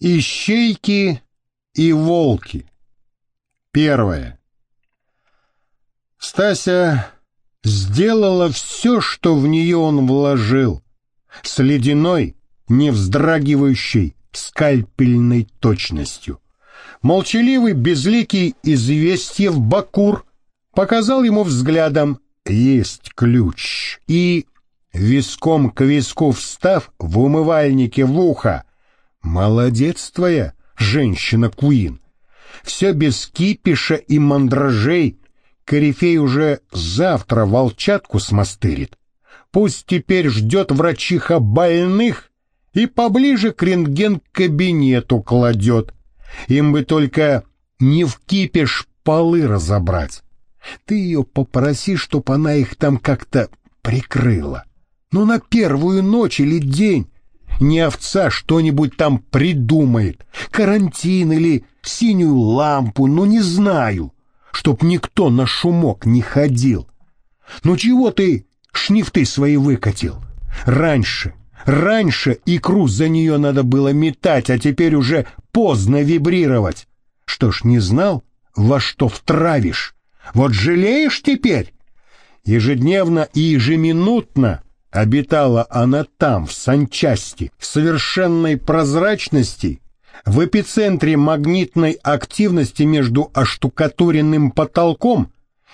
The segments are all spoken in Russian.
Ищейки и волки. Первое. Стася сделала все, что в нее он вложил, с ледяной, не вздрагивающей, скальпельной точностью. Молчаливый, безликий известьев Бакур показал ему взглядом «Есть ключ» и, виском к виску встав в умывальнике в ухо, Молодец твоя, женщина Куин. Все без кипиша и мандражей. Корифей уже завтра волчатку смастырит. Пусть теперь ждет врачиха больных и поближе к рентген-кабинету кладет. Им бы только не в кипиш полы разобрать. Ты ее попроси, чтоб она их там как-то прикрыла. Ну, на первую ночь или день, не овца что-нибудь там придумает, карантин или синюю лампу, ну не знаю, чтоб никто на шумок не ходил. Ну чего ты шнифты свои выкатил? Раньше, раньше икру за нее надо было метать, а теперь уже поздно вибрировать. Что ж, не знал, во что втравишь? Вот жалеешь теперь? Ежедневно и ежеминутно Обитала она там, в санчасти, в совершенной прозрачности, в эпицентре магнитной активности между оштукатуренным потолком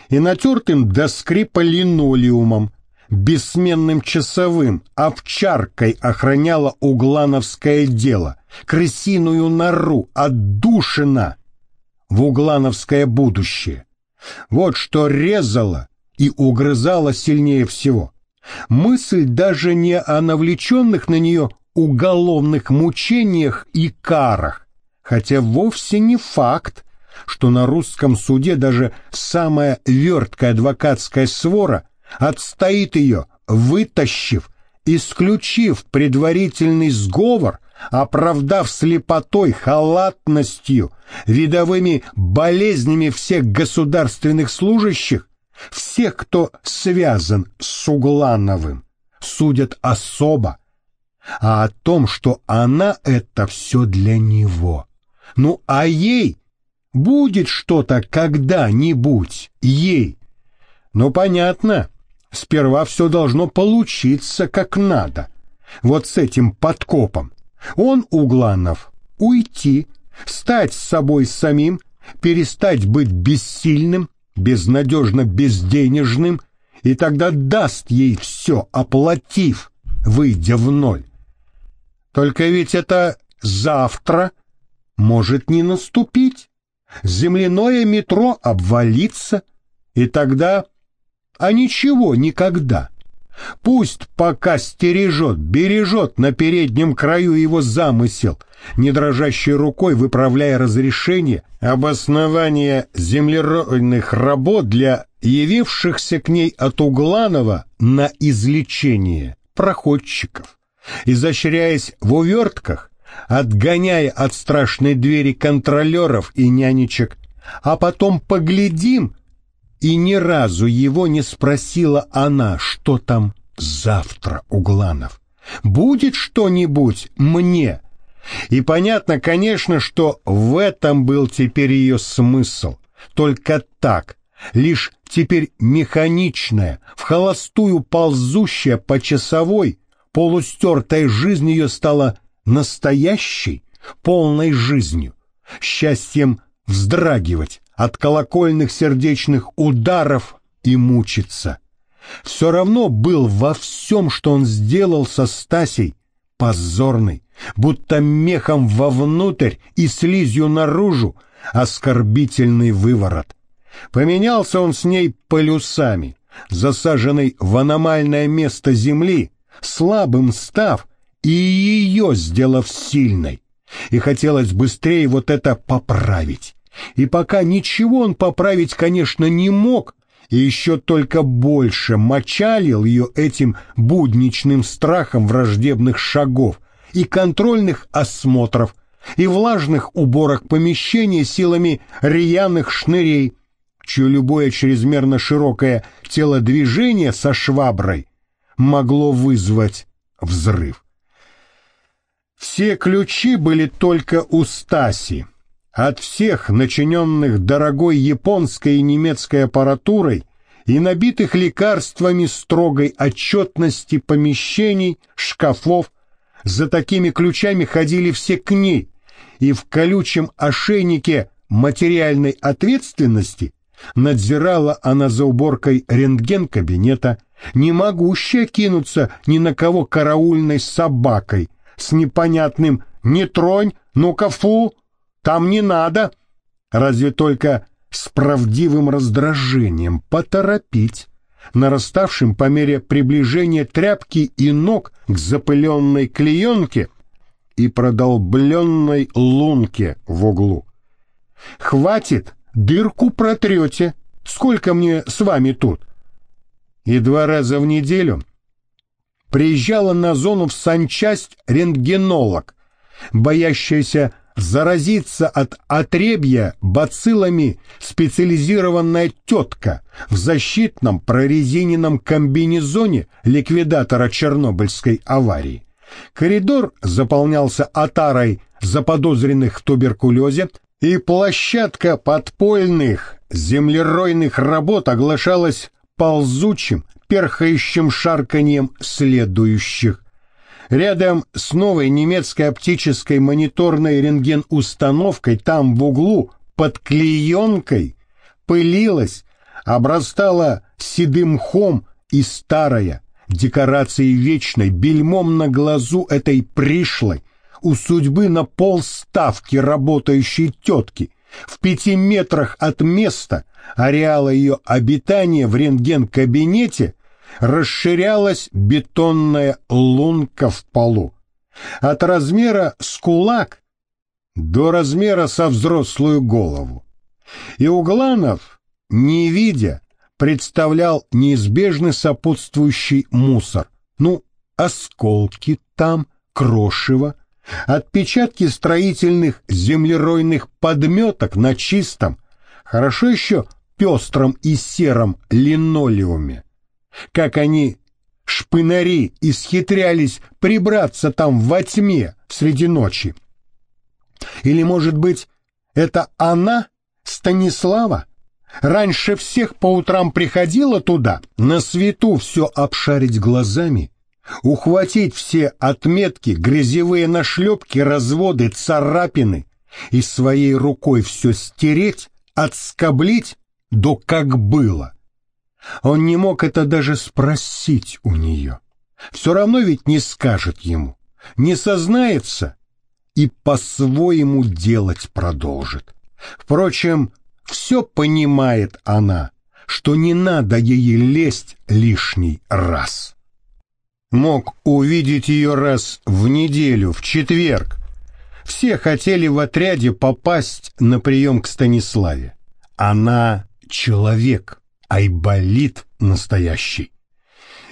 и натертым до скрипа линолеумом, бессменным часовым, овчаркой охраняла углановское дело, крысиную нору, отдушина в углановское будущее. Вот что резало и угрызало сильнее всего — мысль даже не о навлеченных на нее уголовных мучениях и карах, хотя вовсе не факт, что на русском суде даже самая верткая адвокатская свора отстоит ее, вытащив, исключив предварительный сговор, оправдав слепотой, халатностью, видовыми болезнями всех государственных служащих, всех, кто связан с Углановым, судят особо, а о том, что она — это все для него. Ну, а ей будет что-то когда-нибудь, ей. Ну, понятно, сперва все должно получиться как надо. Вот с этим подкопом. Он, Угланов, уйти, стать с собой самим, перестать быть бессильным, безнадежно безденежным, и тогда даст ей все, оплатив, выйдя в ноль. Только ведь это завтра может не наступить. Земляное метро обвалится, и тогда... А ничего никогда. Пусть пока стережет, бережет на переднем краю его замысел, не дрожащей рукой выправляя разрешение, обоснование землеройных работ для явившихся к ней от Угланова на излечение проходчиков, изощряясь в увертках, отгоняя от страшной двери контролеров и нянечек, а потом поглядим, и ни разу его не спросила она, что там завтра у Гланов. Будет что-нибудь мне? И понятно, конечно, что в этом был теперь ее смысл. Только так, лишь теперь механичная, в холостую ползущая по часовой, полустертая жизнь ее стала настоящей, полной жизнью, счастьем вздрагивать, от колокольных сердечных ударов и мучиться. Все равно был во всем, что он сделал со Стасей, позорный, будто мехом вовнутрь и слизью наружу, оскорбительный выворот. Поменялся он с ней полюсами, засаженный в аномальное место земли, слабым став и ее сделав сильной. И хотелось быстрее вот это поправить. И пока ничего он поправить, конечно, не мог, и еще только больше мочалил ее этим будничным страхом враждебных шагов и контрольных осмотров, и влажных уборок помещения силами рьяных шнырей, чье любое чрезмерно широкое телодвижение со шваброй могло вызвать взрыв. Все ключи были только у Стаси. От всех начиненных дорогой японской и немецкой аппаратурой и набитых лекарствами строгой отчетности помещений, шкафов, за такими ключами ходили все к ней, и в колючем ошейнике материальной ответственности надзирала она за уборкой рентген-кабинета, не могущая кинуться ни на кого караульной собакой с непонятным «не тронь, ну-ка фу, там не надо», разве только с правдивым раздражением поторопить, нараставшим по мере приближения тряпки и ног к запыленной клеенке и продолбленной лунке в углу. «Хватит, дырку протрете, сколько мне с вами тут?» И два раза в неделю приезжала на зону в санчасть рентгенолог, боящаяся заразиться от отребья бациллами специализированная тетка в защитном прорезиненном комбинезоне ликвидатора Чернобыльской аварии. Коридор заполнялся отарой заподозренных в туберкулезе, и площадка подпольных землеройных работ оглашалась ползучим, перхающим шарканьем следующих. Рядом с новой немецкой оптической мониторной рентген-установкой там в углу под клеенкой пылилась, обрастала седым мхом и старая, декорацией вечной, бельмом на глазу этой пришлой, у судьбы на полставки работающей тетки, в пяти метрах от места ареала ее обитания в рентген-кабинете расширялась бетонная лунка в полу. От размера с кулак до размера со взрослую голову. И Угланов, не видя, представлял неизбежный сопутствующий мусор. Ну, осколки там, крошево, отпечатки строительных землеройных подметок на чистом, хорошо еще пестром и сером линолеуме как они, шпынари, исхитрялись прибраться там во тьме среди ночи. Или, может быть, это она, Станислава, раньше всех по утрам приходила туда, на свету все обшарить глазами, ухватить все отметки, грязевые нашлепки, разводы, царапины и своей рукой все стереть, отскоблить, до как было. Он не мог это даже спросить у нее. Все равно ведь не скажет ему, не сознается и по-своему делать продолжит. Впрочем, все понимает она, что не надо ей лезть лишний раз. Мог увидеть ее раз в неделю, в четверг. Все хотели в отряде попасть на прием к Станиславе. Она человек айболит настоящий.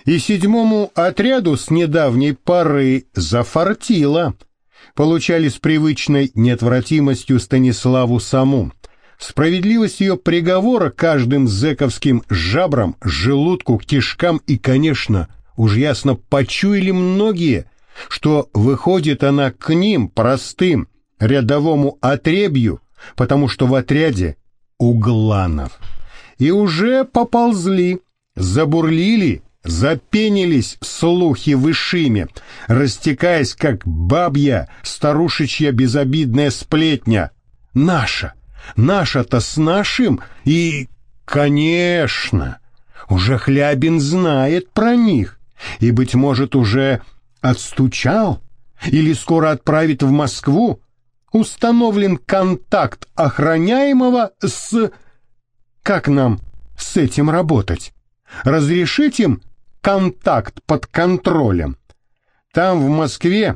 И седьмому отряду с недавней поры зафартило. Получали с привычной неотвратимостью Станиславу саму. Справедливость ее приговора каждым зэковским жабрам, желудку, кишкам и, конечно, уж ясно почуяли многие, что выходит она к ним, простым, рядовому отребью, потому что в отряде Угланов и уже поползли, забурлили, запенились слухи в Ишиме, растекаясь, как бабья, старушечья безобидная сплетня. Наша, наша-то с нашим, и, конечно, уже Хлябин знает про них, и, быть может, уже отстучал или скоро отправит в Москву, установлен контакт охраняемого с как нам с этим работать? Разрешить им контакт под контролем? Там, в Москве,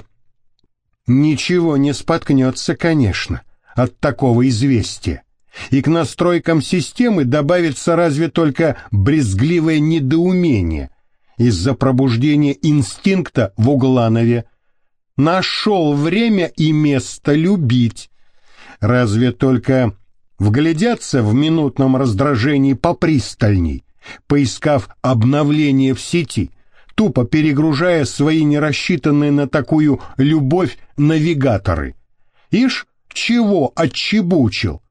ничего не споткнется, конечно, от такого известия. И к настройкам системы добавится разве только брезгливое недоумение из-за пробуждения инстинкта в Угланове. Нашел время и место любить. Разве только вглядятся в минутном раздражении попристальней, поискав обновление в сети, тупо перегружая свои нерассчитанные на такую любовь навигаторы. Ишь, чего отчебучил?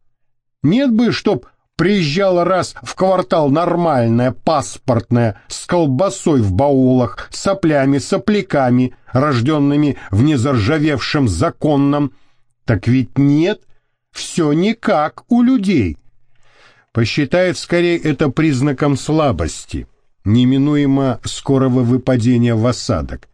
Нет бы, чтоб приезжала раз в квартал нормальная, паспортная, с колбасой в баулах, соплями, сопляками, рожденными в незаржавевшем законном. Так ведь нет, все никак у людей. Посчитает скорее это признаком слабости, неминуемо скорого выпадения в осадок.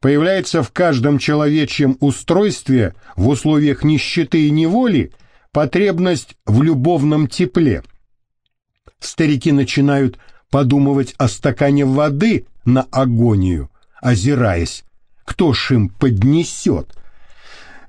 Появляется в каждом человечьем устройстве в условиях нищеты и неволи потребность в любовном тепле. Старики начинают подумывать о стакане воды на агонию, озираясь, кто ж им поднесет.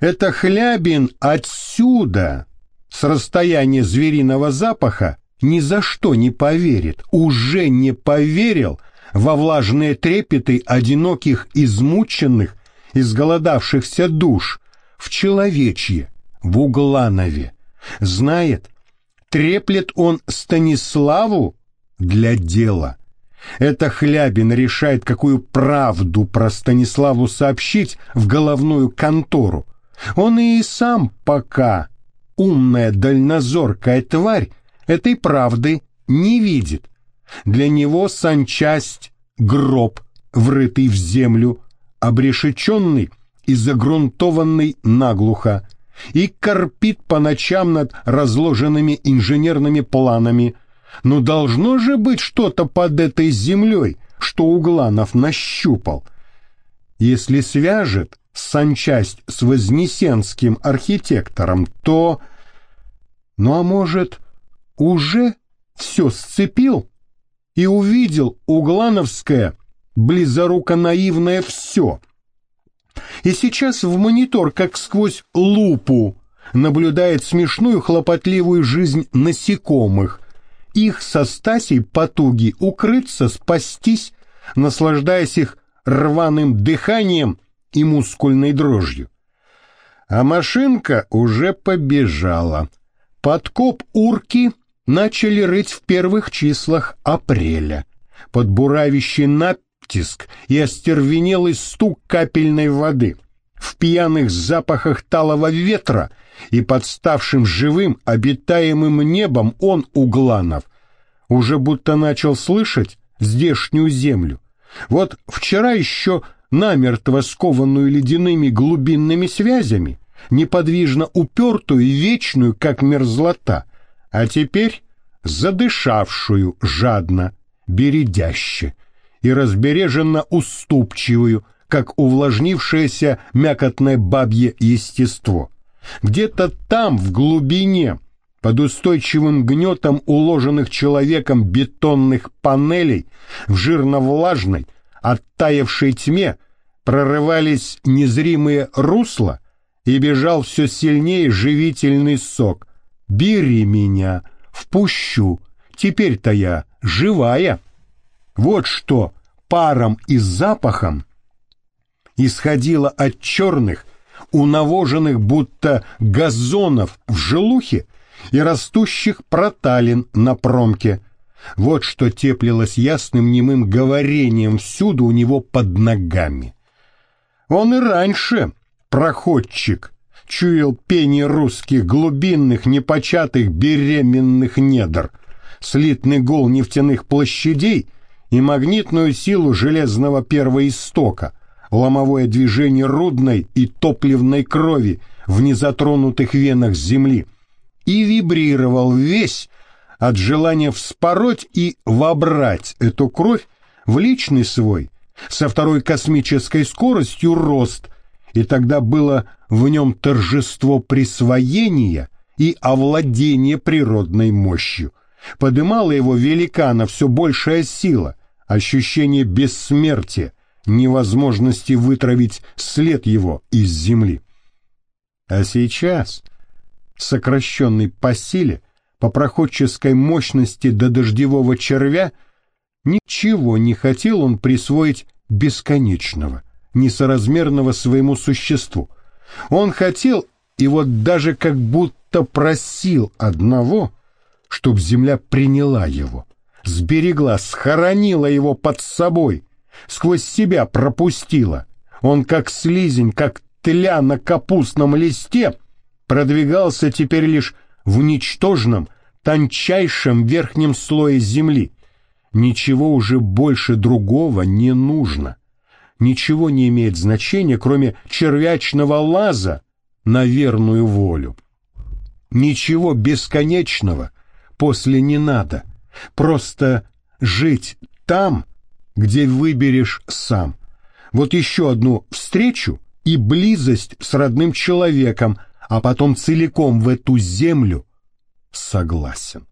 Это Хлябин отсюда, с расстояния звериного запаха, ни за что не поверит, уже не поверил во влажные трепеты одиноких, измученных, изголодавшихся душ, в человечье, в Угланове. Знает, треплет он Станиславу для дела. Это Хлябин решает, какую правду про Станиславу сообщить в головную контору. Он и сам пока, умная дальнозоркая тварь, этой правды не видит. Для него санчасть — гроб, врытый в землю, обрешеченный и загрунтованный наглухо, и корпит по ночам над разложенными инженерными планами. Но должно же быть что-то под этой землей, что Угланов нащупал. Если свяжет санчасть с вознесенским архитектором, то... Ну а может, уже все сцепил и увидел Углановское близоруко-наивное все — и сейчас в монитор, как сквозь лупу, наблюдает смешную хлопотливую жизнь насекомых. Их со Стасей потуги укрыться, спастись, наслаждаясь их рваным дыханием и мускульной дрожью. А машинка уже побежала. Подкоп урки начали рыть в первых числах апреля. Под напь натиск и остервенелый стук капельной воды. В пьяных запахах талого ветра и подставшим живым обитаемым небом он, Угланов, уже будто начал слышать здешнюю землю. Вот вчера еще намертво скованную ледяными глубинными связями, неподвижно упертую и вечную, как мерзлота, а теперь задышавшую жадно, бередяще, и разбереженно уступчивую, как увлажнившееся мякотное бабье естество. Где-то там, в глубине, под устойчивым гнетом уложенных человеком бетонных панелей, в жирно-влажной, оттаившей тьме, прорывались незримые русла, и бежал все сильнее живительный сок. «Бери меня, впущу, теперь-то я живая». Вот что паром и запахом исходило от черных, унавоженных будто газонов в желухе и растущих проталин на промке. Вот что теплилось ясным немым говорением всюду у него под ногами. Он и раньше, проходчик, чуял пение русских глубинных непочатых беременных недр, слитный гол нефтяных площадей — и магнитную силу железного первоистока, ломовое движение рудной и топливной крови в незатронутых венах земли, и вибрировал весь от желания вспороть и вобрать эту кровь в личный свой, со второй космической скоростью рост, и тогда было в нем торжество присвоения и овладения природной мощью. Подымала его великана все большая сила, ощущение бессмертия, невозможности вытравить след его из земли. А сейчас, сокращенный по силе, по проходческой мощности до дождевого червя, ничего не хотел он присвоить бесконечного, несоразмерного своему существу. Он хотел и вот даже как будто просил одного, чтоб земля приняла его, сберегла, схоронила его под собой, сквозь себя пропустила. Он как слизень, как тля на капустном листе, продвигался теперь лишь в ничтожном, тончайшем верхнем слое земли. Ничего уже больше другого не нужно. Ничего не имеет значения, кроме червячного лаза на верную волю. Ничего бесконечного после не надо. Просто жить там, где выберешь сам. Вот еще одну встречу и близость с родным человеком, а потом целиком в эту землю согласен.